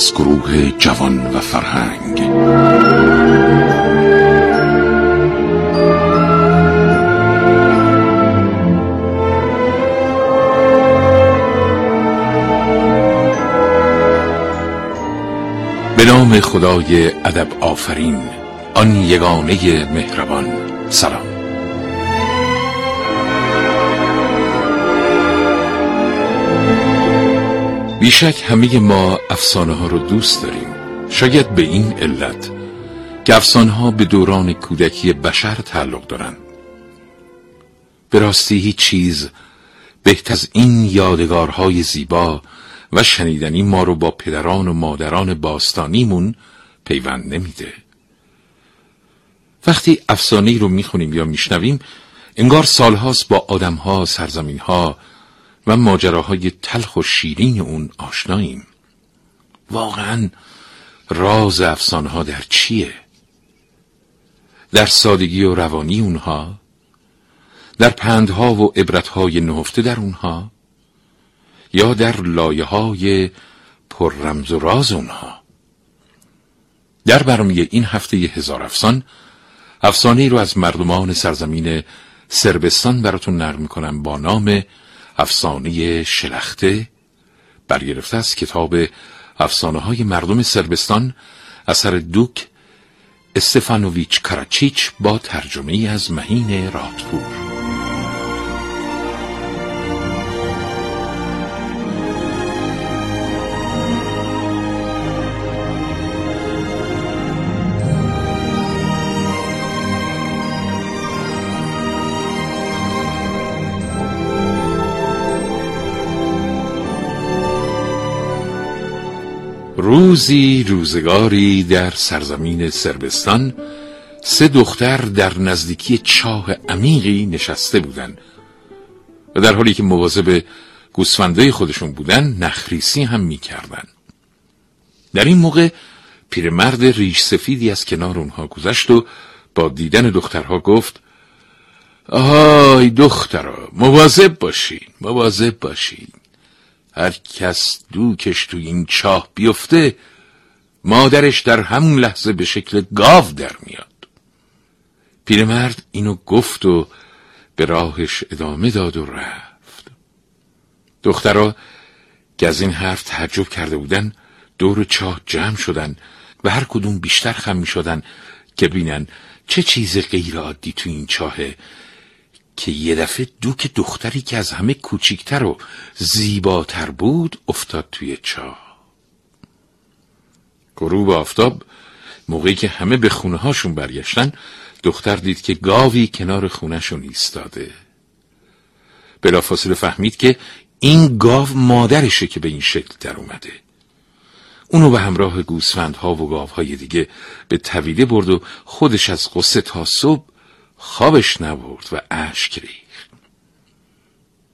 از گروه جوان و فرهنگ. به نام خدای ادب آفرین. آن یگانه مهربان. سلام. بیشک همه ما افسانه ها رو دوست داریم. شاید به این علت که افسانه ها به دوران کودکی بشر تعلق دارند به راستی هیچ چیز بهتر از این یادگارهای زیبا و شنیدنی ما رو با پدران و مادران باستانیمون پیوند نمیده. وقتی افسانه رو می‌خونیم یا میشنویم انگار سالهاست با آدمها، سرزمینها و ماجراهای تلخ و شیرین اون آشناییم واقعا راز افسانه ها در چیه؟ در سادگی و روانی اونها؟ در پندها و عبرتهای نهفته در اونها؟ یا در لایه های پر رمز و راز اونها؟ در برمی این هفته هزار افسان افسانه رو از مردمان سرزمین سربستان براتون نرم می‌کنم با نام افسانه شلخته برگرفته از کتاب افسانه های مردم سربستان اثر دوک استفانوویچ کراچیچ با ترجمه از مهین رادپور. روزی روزگاری در سرزمین سربستان سه دختر در نزدیکی چاه عمیقی نشسته بودند و در حالی که مواظب گوسفندای خودشون بودن نخریسی هم می‌کردن در این موقع پیرمرد ریش سفیدی از کنار اونها گذشت و با دیدن دخترها گفت آهای دخترا مواظب باشین مواظب باشین. هر کس دوکش توی این چاه بیفته مادرش در همون لحظه به شکل گاو در میاد. پیرمرد اینو گفت و به راهش ادامه داد و رفت. دخترها که از این حرف تعجب کرده بودن دور چاه جمع شدن و هر کدوم بیشتر خم می شدن که بینن چه چیز غیر عادی تو این چاهه که یه دفعه دوک دختری که از همه کوچیکتر و زیباتر بود افتاد توی چاه غروب آفتاب موقعی که همه به خونه هاشون برگشتن دختر دید که گاوی کنار خونهشون ایستاده. بلافاصله فهمید که این گاو مادرشه که به این شکل در اومده. اونو به همراه گوسفندها و گاوهای دیگه به طویله برد و خودش از قصه تا صبح خوابش نبرد و اشک ریخت.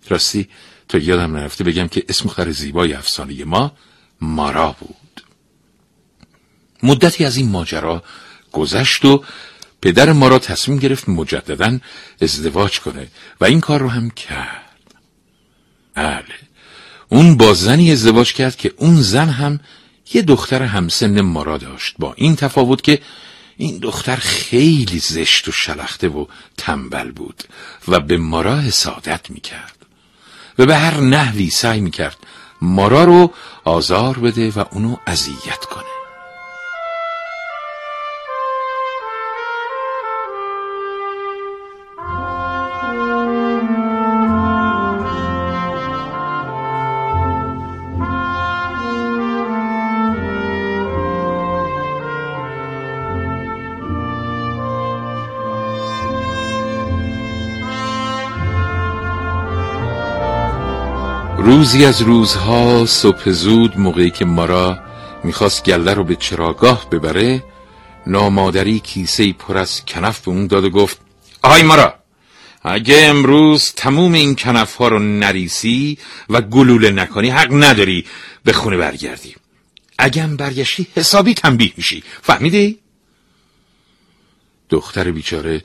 راستی تا یادم نرفته بگم که اسم خر زیبای افسانه ما مارا بود. مدتی از این ماجرا گذشت و پدر مارا تصمیم گرفت مجددا ازدواج کنه و این کار رو هم کرد. بله اون با زنی ازدواج کرد که اون زن هم یه دختر همسن مارا داشت. با این تفاوت که این دختر خیلی زشت و شلخته و تنبل بود و به مارا حسادت می‌کرد. و به هر نحوی سعی می‌کرد مارا رو آزار بده و اونو اذیت کنه. روزی از روزها صبح زود موقعی که مارا می‌خواست گله رو به چراگاه ببره نامادری کیسه پر از کنف به اون داد و گفت آهای مارا اگه امروز تموم این کنف ها رو نریسی و گلوله نکنی حق نداری به خونه برگردی اگه برگشتی حسابی تنبیه میشی فهمیدی؟ دختر بیچاره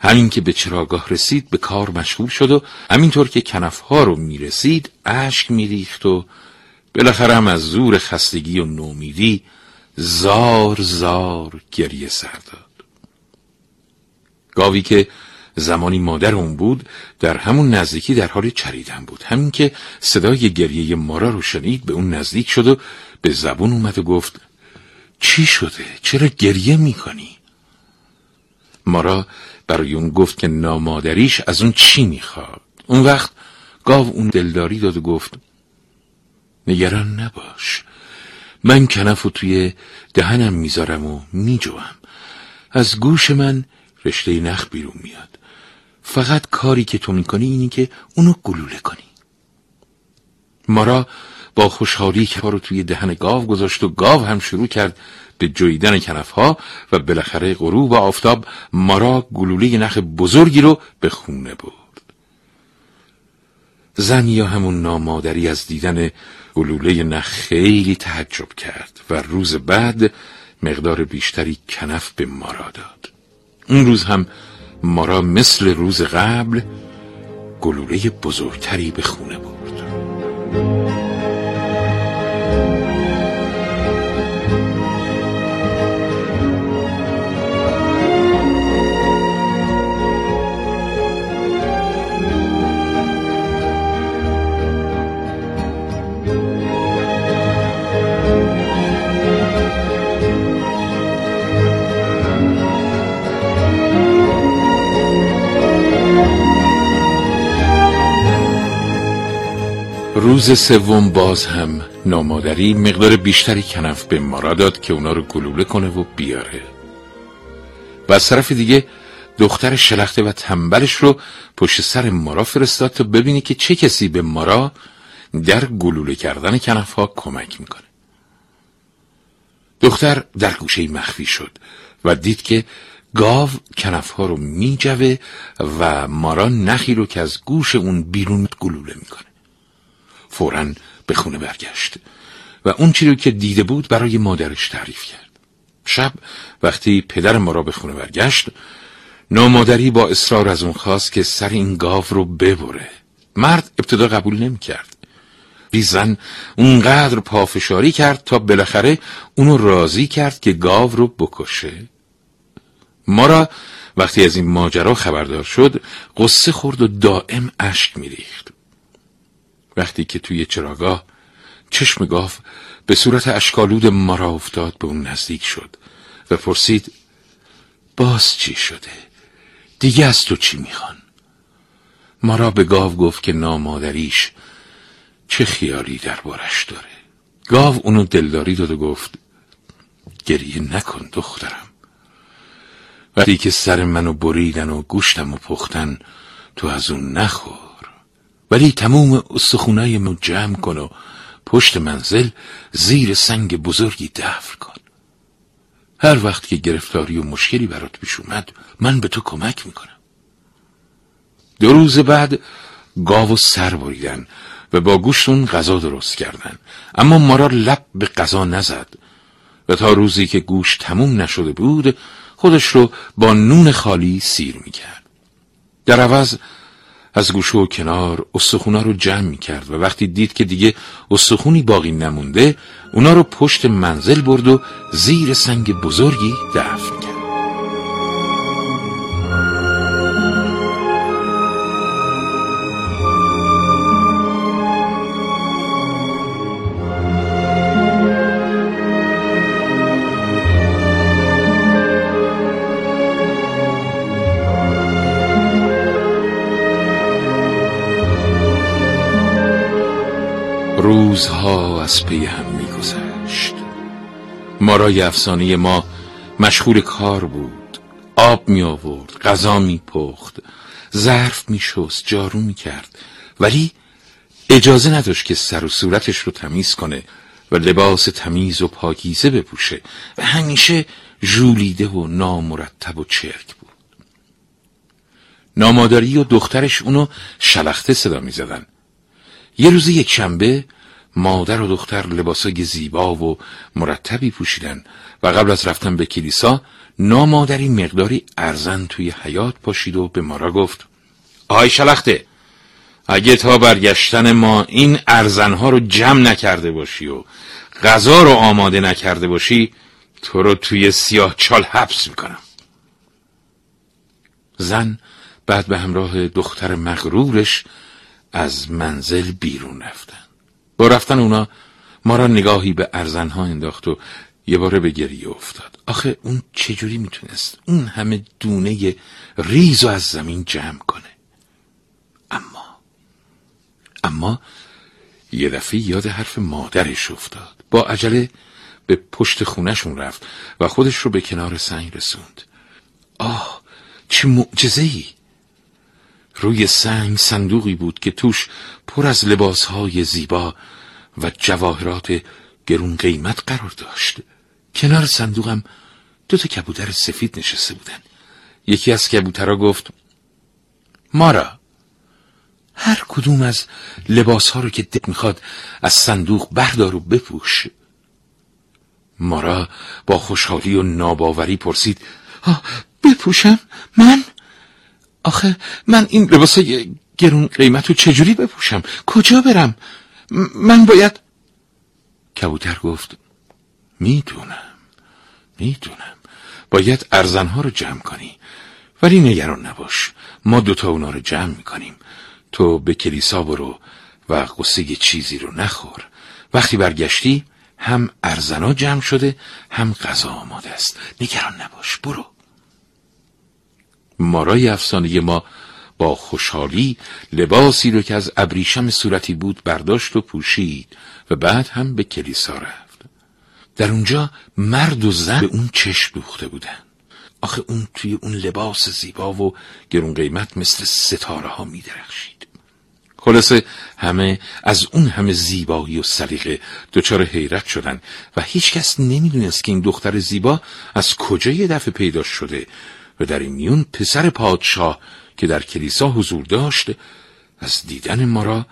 همین که به چراگاه رسید به کار مشغول شد و همینطور که کنفها رو می‌رسید اشک میریخت و بالاخره هم از زور خستگی و نومیدی زار زار گریه سر داد گاوی که زمانی مادر اون بود در همون نزدیکی در حال چریدن بود همین که صدای گریه مارا رو شنید به اون نزدیک شد و به زبون اومد و گفت چی شده؟ چرا گریه می‌کنی؟ مارا برای اون گفت که نامادریش از اون چی می‌خواد؟ اون وقت گاو اون دلداری داد و گفت نگران نباش. من کنف و توی دهنم می‌ذارم و میجوم از گوش من رشته نخ بیرون میاد. فقط کاری که تو می‌کنی اینی که اونو گلوله کنی. مارا با خوشحالی که رو توی دهن گاو گذاشت و گاو هم شروع کرد به جویدن کنفها و بالاخره غروب آفتاب مارا گلوله نخ بزرگی رو به خونه برد. زن یا همون نامادری از دیدن گلوله نخ خیلی تعجب کرد و روز بعد مقدار بیشتری کنف به مارا داد. اون روز هم مارا مثل روز قبل گلوله بزرگتری به خونه برد. روز سوم باز هم نامادری مقدار بیشتری کنف به مارا داد که اونا رو گلوله کنه و بیاره. و از طرف دیگه دختر شلخته و تنبلش رو پشت سر مارا فرستاد تا ببینی که چه کسی به مارا در گلوله کردن کنف ها کمک می‌کنه. دختر در گوشه مخفی شد و دید که گاو کنف ها رو میجوه و مارا نخی رو که از گوش اون بیرون گلوله می‌کنه. فورا به خونه برگشت و اون چیزی که دیده بود برای مادرش تعریف کرد. شب وقتی پدر ما را به خونه برگشت نامادری با اصرار از اون خواست که سر این گاو رو ببره. مرد ابتدا قبول نمی کرد زن اونقدر پافشاری کرد تا بالاخره اونو راضی کرد که گاو رو بکشه. ما را وقتی از این ماجرا خبردار شد قصه خورد و دائم اشک میریخت. وقتی که توی چراگاه چشم گاف به صورت اشکالود مرا افتاد به اون نزدیک شد و پرسید باز چی شده؟ دیگه از تو چی می‌خوان؟ مرا به گاو گفت که نامادریش چه خیالی دربارش داره گاو اونو دلداری داد و گفت گریه نکن دخترم وقتی که سر منو بریدن و گوشتم و پختن تو از اون نخور ولی تموم استخونای مو جمع کن و پشت منزل زیر سنگ بزرگی دفن کن. هر وقت که گرفتاری و مشکلی برات پیش اومد من به تو کمک می‌کنم. دو روز بعد گاو و سر بریدن و با گوشتون غذا درست کردن. اما مارا لب به غذا نزد. و تا روزی که گوش تموم نشده بود خودش رو با نون خالی سیر می‌کرد. در عوض از گوشه و کنار استخونا رو جمع می کرد و وقتی دید که دیگه استخونی باقی نمونده اونا رو پشت منزل برد و زیر سنگ بزرگی دفن. روزها از پی هم میگذشت. مارای افسانه ما مشغول کار بود. آب می آورد غذا می پخت ظرف می شست جارو می کرد ولی اجازه نداشت که سر و صورتش رو تمیز کنه و لباس تمیز و پاکیزه بپوشه. و همیشه ژولیده و نامرتب و چرک بود. نامادری و دخترش اونو شلخته صدا می زدن. یه روز یک شنبه مادر و دختر لباسای زیبا و مرتبی پوشیدن و قبل از رفتن به کلیسا نامادری مقداری ارزن توی حیات پاشید و به مارا گفت آی شلخته اگه تا برگشتن ما این ارزنها رو جمع نکرده باشی و غذا رو آماده نکرده باشی تو رو توی سیاه چال حبس می‌کنم. زن بعد به همراه دختر مغرورش از منزل بیرون رفتن با رفتن اونا ما را نگاهی به ارزنها انداخت و یه باره به گریه افتاد. آخه اون چجوری می‌تونست؟ اون همه دونه ریز و از زمین جمع کنه. اما اما یه دفعه یاد حرف مادرش افتاد. با عجله به پشت خونشون رفت و خودش رو به کنار سنگ رسوند. آه چه معجزه ای روی سنگ صندوقی بود که توش پر از لباسهای زیبا و جواهرات گرون قیمت قرار داشت. کنار صندوقم دو تا کبوتر سفید نشسته بودن. یکی از کبوترها گفت مارا هر کدوم از لباس ها رو که دق می‌خواد از صندوق بردار و بپوش. مارا با خوشحالی و ناباوری پرسید بپوشم؟ من؟ آخه من این لباس گرون قیمت رو چجوری بپوشم؟ کجا برم؟ من باید کبوتر گفت می‌دونم می‌دونم. باید ارزنها رو جمع کنی. ولی نگران نباش. ما دوتا اونا رو جمع می‌کنیم. تو به کلیسا برو و قصه چیزی رو نخور. وقتی برگشتی هم ارزنا جمع شده هم غذا آماده است. نگران نباش برو. مارای افسانه ما با خوشحالی لباسی رو که از ابریشم صورتی بود برداشت و پوشید و بعد هم به کلیسا رفت. در اونجا مرد و زن به اون چشم دوخته بودن. آخه اون توی اون لباس زیبا و گرون قیمت مثل ستاره ها می درخشید خلاصه همه از اون همه زیبایی و سلیقه دچار حیرت شدن و هیچکس نمی‌دونست که این دختر زیبا از کجا یه دفعه پیدا شده و در این میون پسر پادشاه که در کلیسا حضور داشت از دیدن ما را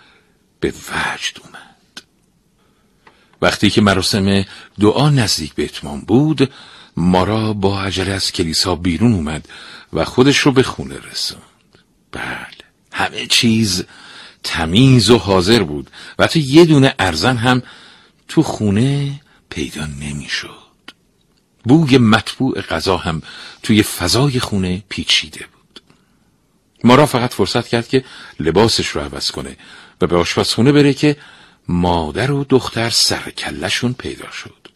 به وجد اومد وقتی که مراسم دعا نزدیک به اتمام بود مارا با عجله از کلیسا بیرون اومد و خودش رو به خونه رسوند بله همه چیز تمیز و حاضر بود و حتی یه دونه ارزن هم تو خونه پیدا نمی‌شد. بوی مطبوع غذا هم توی فضای خونه پیچیده بود. مارا فقط فرصت کرد که لباسش رو عوض کنه و به آشپزخونه بره که مادر و دختر سر کلشون پیدا شد.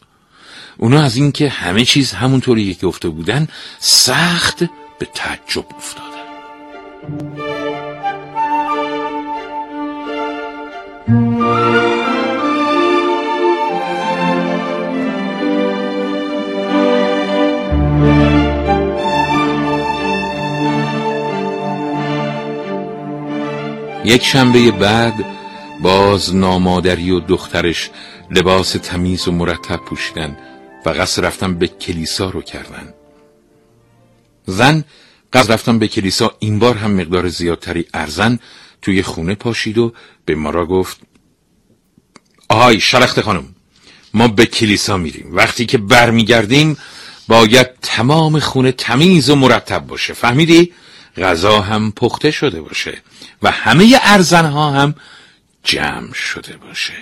اونا از اینکه همه چیز همونطوری که گفته بودن سخت به تعجب افتادن. یک شنبه بعد باز نامادری و دخترش لباس تمیز و مرتب پوشیدن و قصد رفتن به کلیسا رو کردن. زن قصد رفتن به کلیسا این بار هم مقدار زیادتری ارزن توی خونه پاشید و به مارا گفت آهای شلخت خانم ما به کلیسا میریم. وقتی که برمیگردیم باید تمام خونه تمیز و مرتب باشه. فهمیدی؟ غذا هم پخته شده باشه. و همه ارزنها هم جمع شده باشه.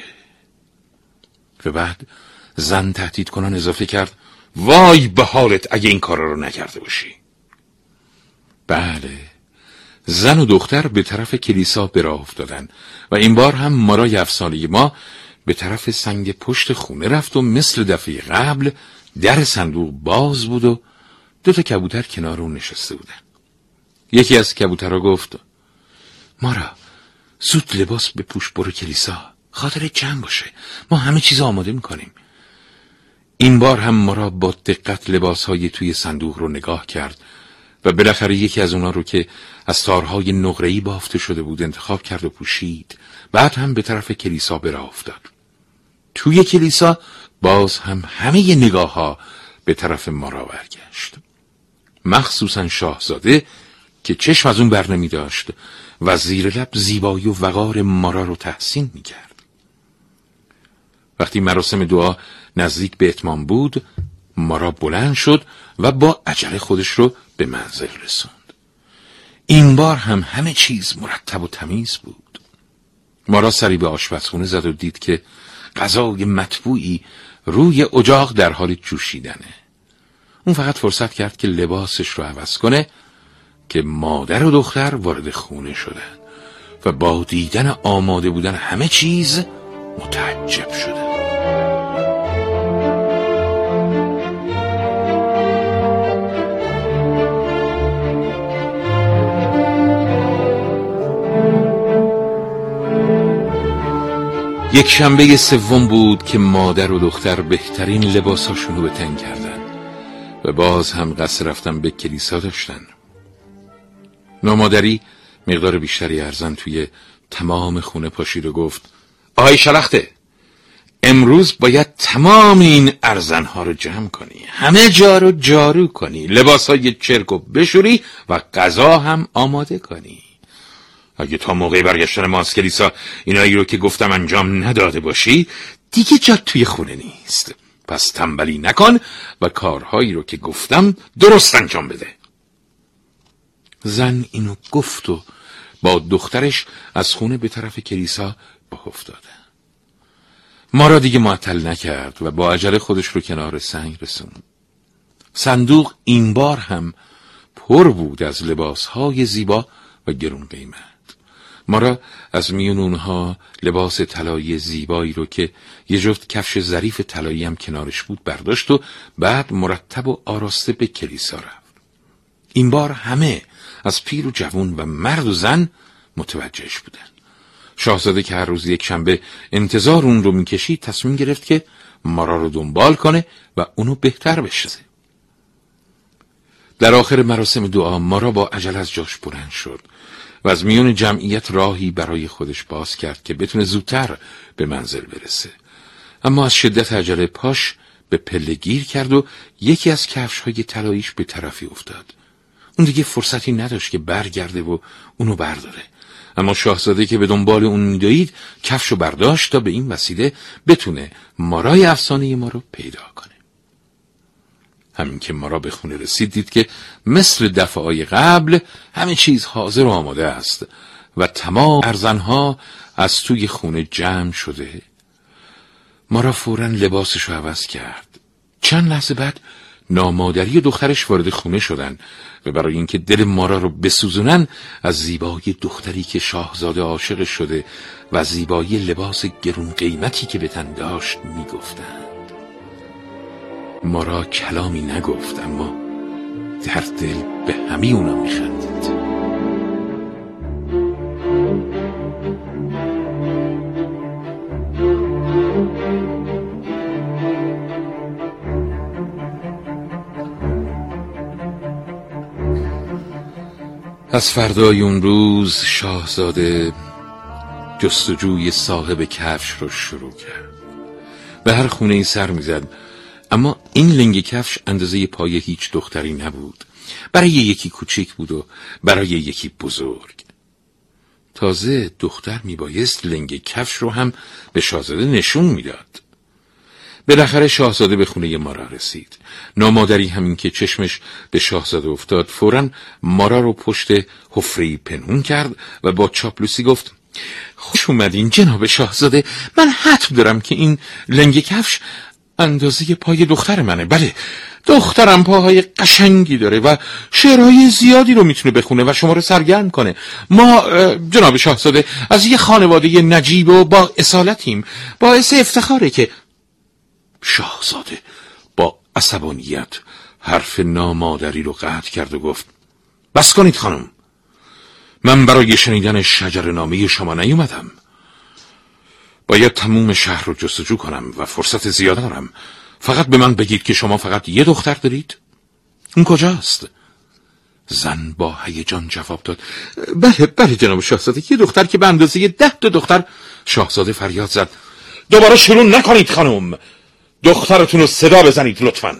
و بعد زن تهدید کنان اضافه کرد وای به حالت اگه این کارا رو نکرده باشی. بله زن و دختر به طرف کلیسا به افتادن و این بار هم مارای افسانه ما به طرف سنگ پشت خونه رفت و مثل دفعه قبل در صندوق باز بود و دو تا کبوتر کنار اون نشسته بودن. یکی از کبوترها گفت مارا زود لباس پوش برو کلیسا. خاطر جمع باشه؟ ما همه چیز آماده می‌کنیم. این بار هم مارا با دقت لباس های توی صندوق رو نگاه کرد و بالاخره یکی از اونا رو که از تارهای نقره‌ای بافته شده بود انتخاب کرد و پوشید. بعد هم به طرف کلیسا برا افتاد. توی کلیسا باز هم همه نگاه ها به طرف مارا برگشت. مخصوصا شاهزاده که چشم از اون بر نمی داشت و زیر لب زیبایی و وقار مارا رو تحسین می کرد. وقتی مراسم دعا نزدیک به اتمام بود مارا بلند شد و با عجله خودش رو به منزل رسوند. این بار هم همه چیز مرتب و تمیز بود. مارا سری به آشپزخونه زد و دید که غذای مطبوعی روی اجاق در حال جوشیدنه. اون فقط فرصت کرد که لباسش رو عوض کنه که مادر و دختر وارد خونه شدن و با دیدن آماده بودن همه چیز متعجب شدن یک شنبه سوم بود که مادر و دختر بهترین لباساشون رو به تن کردن و باز هم قصد رفتن به کلیسا داشتن. نامادری مقدار بیشتری ارزن توی تمام خونه پاشید و گفت آهای شلخته امروز باید تمام این ارزنها رو جمع کنی همه جا رو جارو کنی لباس های چرک رو بشوری و غذا هم آماده کنی. اگه تا موقع برگشتن ما از کلیسا اینایی رو که گفتم انجام نداده باشی دیگه جا توی خونه نیست. پس تنبلی نکن و کارهایی رو که گفتم درست انجام بده. زن اینو گفت و با دخترش از خونه به طرف کلیسا با افتاده. ما را دیگه معطل نکرد و با عجله خودش رو کنار سنگ رسون صندوق این بار هم پر بود از لباسهای زیبا و گرون قیمت. مارا از میون اونها لباس طلایی زیبایی رو که یه جفت کفش ظریف طلایی هم کنارش بود برداشت و بعد مرتب و آراسته به کلیسا رفت. این بار همه از پیر و جوون و مرد و زن متوجهش بودن. شاهزاده که هر روز یک شنبه انتظار اون رو می‌کشید تصمیم گرفت که مارا رو دنبال کنه و اونو بهتر بشناسه. در آخر مراسم دعا مارا با عجل از جاش بلند شد و از میون جمعیت راهی برای خودش باز کرد که بتونه زودتر به منزل برسه. اما از شدت عجله پاش به پله گیر کرد و یکی از کفش های طلاییش به طرفی افتاد. اون دیگه فرصتی نداشت که برگرده و اونو برداره. اما شاهزاده که به دنبال اون میدوید کفشو برداشت تا به این وسیله بتونه مارای افسانه ما رو پیدا کنه. همین که مارا به خونه رسید دید که مثل دفعه قبل همه چیز حاضر و آماده است و تمام ارزنها از توی خونه جمع شده. مارا فورا لباسش رو عوض کرد. چند لحظه بعد نامادری دخترش وارد خونه شدن و برای اینکه دل مارا رو بسوزونن از زیبایی دختری که شاهزاده عاشق شده و زیبایی لباس گرون قیمتی که به تن داشت می‌گفتند. مارا کلامی نگفت اما در دل به همه اونا میخندید. از فردای اون روز شاهزاده جستجوی صاحب کفش رو شروع کرد. به هر خونه ای سر می‌زد. اما این لنگ کفش اندازه پای هیچ دختری نبود. برای یکی کوچیک بود و برای یکی بزرگ. تازه دختر میبایست لنگ کفش رو هم به شاهزاده نشون می‌داد. بالاخره شاهزاده به خونه مارا رسید. نامادری همین که چشمش به شاهزاده افتاد فورا مارا رو پشت حفره پنهون کرد و با چاپلوسی گفت خوش اومدین جناب شاهزاده من حتم دارم که این لنگ کفش اندازه پای دختر منه. بله دخترم پاهای قشنگی داره و شعرهای زیادی رو می‌تونه بخونه و شما رو سرگرم کنه. ما جناب شاهزاده از یه خانواده نجیب و با اصالتیم باعث افتخاره که شاهزاده با عصبانیت حرف نامادری رو قطع کرد و گفت بس کنید خانم. من برای شنیدن شجر نامه شما نیومدم. باید تموم شهر رو جستجو کنم و فرصت زیاد دارم. فقط به من بگید که شما فقط یه دختر دارید. اون کجاست? زن با هیجان جواب داد بله بله جناب شاهزاده یه دختر که به اندازه ده دختر. شاهزاده فریاد زد دوباره شروع نکنید خانم. دخترتون رو صدا بزنید لطفا.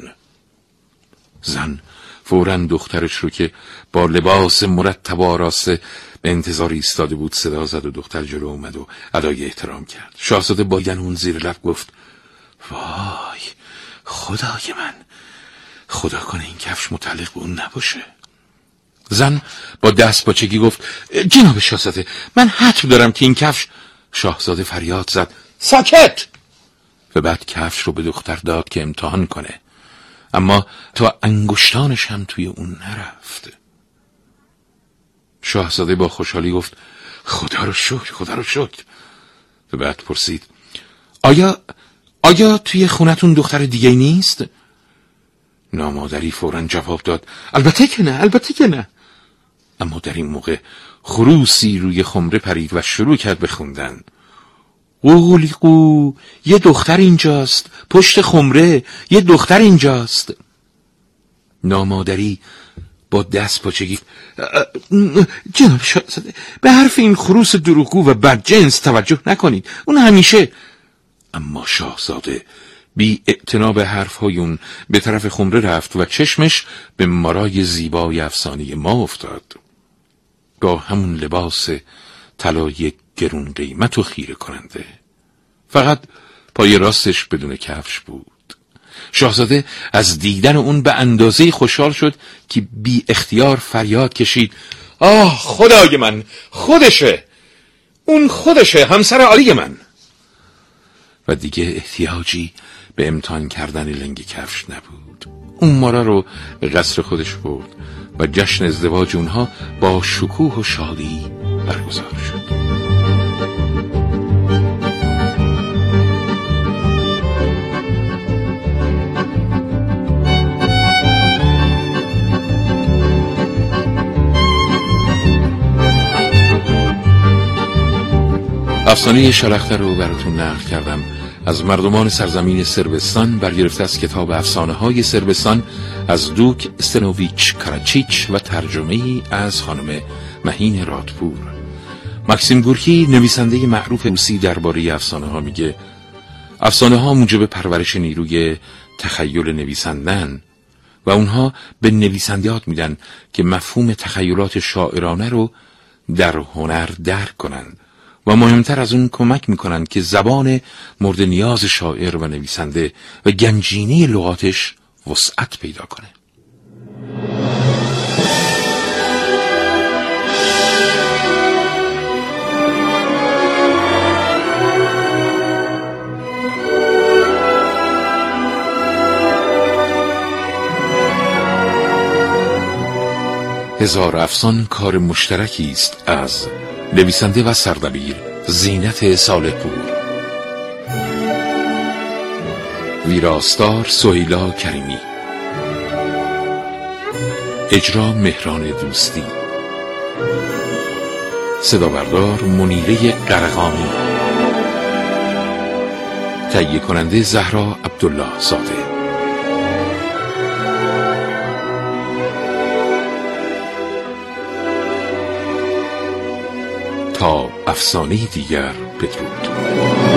زن فورا دخترش رو که با لباس مرتب و آراسته به انتظار ایستاده بود صدا زد و دختر جلو اومد و ادای احترام کرد. شاهزاده با اون زیر لب گفت وای خدای من خدا کنه این کفش متعلق به اون نباشه. زن با دست باچگی گفت جناب شاهزاده من حتم دارم که این کفش. شاهزاده فریاد زد ساکت! و بعد کفش رو به دختر داد که امتحان کنه. اما تا انگشتانش هم توی اون نرفت. شاهزاده با خوشحالی گفت خدا رو شکر خدا رو شکر. و بعد پرسید آیا آیا توی خونتون دختر دیگه نیست؟ نامادری فورا جواب داد البته که نه البته که نه. اما در این موقع خروسی روی خمره پرید و شروع کرد به خوندن. قو یه دختر اینجاست پشت خمره یه دختر اینجاست. نامادری با دست پاچگی جناب شاهزاده به حرف این خروس دروغگو و بدجنس توجه نکنید اون همیشه. اما شاهزاده بی اعتنا به حرف های اون به طرف خمره رفت و چشمش به مرای زیبای افسانی ما افتاد. با همون لباس طلای گرون قیمت و خیره کننده. فقط پای راستش بدون کفش بود. شاهزاده از دیدن اون به اندازه خوشحال شد که بی اختیار فریاد کشید. آه خدای من خودشه. اون خودشه همسر عالی من. و دیگه احتیاجی به امتحان کردن لنگ کفش نبود. اون مارا رو به قصر خودش برد و جشن ازدواج اونها با شکوه و شادی برگزار شد. افسانه شلخته رو براتون نقل کردم. از مردمان سرزمین سربستان برگرفته از کتاب افسانه های سربستان از دوک استنوویچ کراچیچ و ترجمه از خانم مهین رادپور. مکسیم گورکی نویسنده معروف روسی درباره افسانه ها میگه افسانه ها موجب پرورش نیروی تخیل نویسندن و اونها به نویسندیات میدن که مفهوم تخیلات شاعرانه رو در هنر درک کنند. و مهمتر از اون کمک می‌کنند که زبان مورد نیاز شاعر و نویسنده و گنجینه لغاتش وسعت پیدا کنه. هزار افسان کار مشترکی است از نویسنده و سردبیر زینت سال پور. ویراستار سویلا کریمی. اجرا مهران دوستی. صدا بردار منیره قرقامی تهیه کننده زهرا عبدالله زاده. افسانه دیگر بدرود.